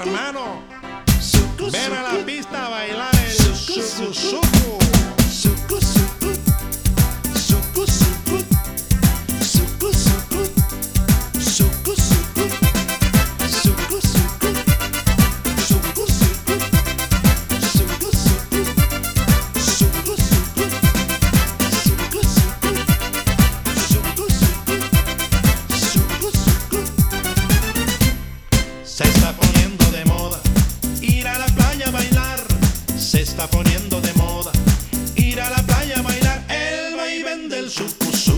hermano. Ven a la pista a bailar el sucusuku. está poniendo de moda. Ir a la playa a bailar el vaivén del sucusú.